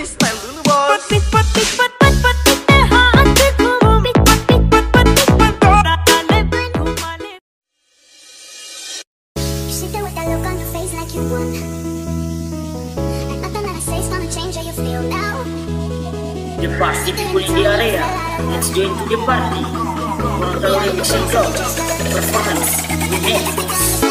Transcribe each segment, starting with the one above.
freestyle Lulu Boss. But, but, but, but, but, but, but. You want. And nothing that I say is gonna change how you feel now. The pasti people in the area. Let's join to the party. World Revolution Club. Performance with me.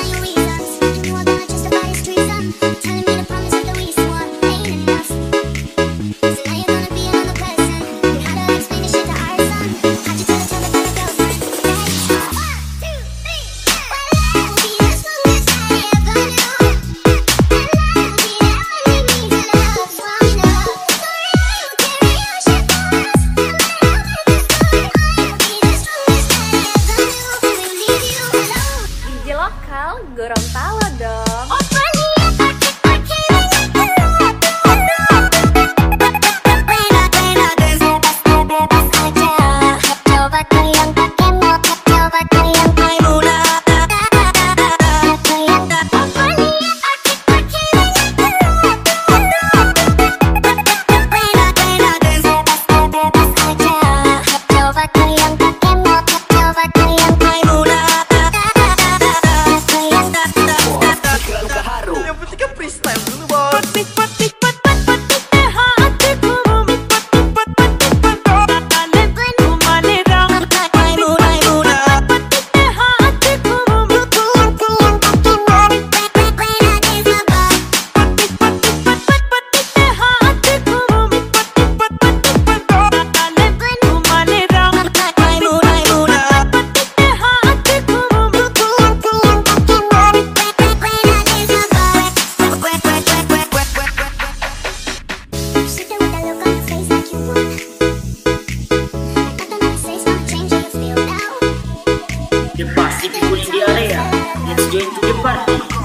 para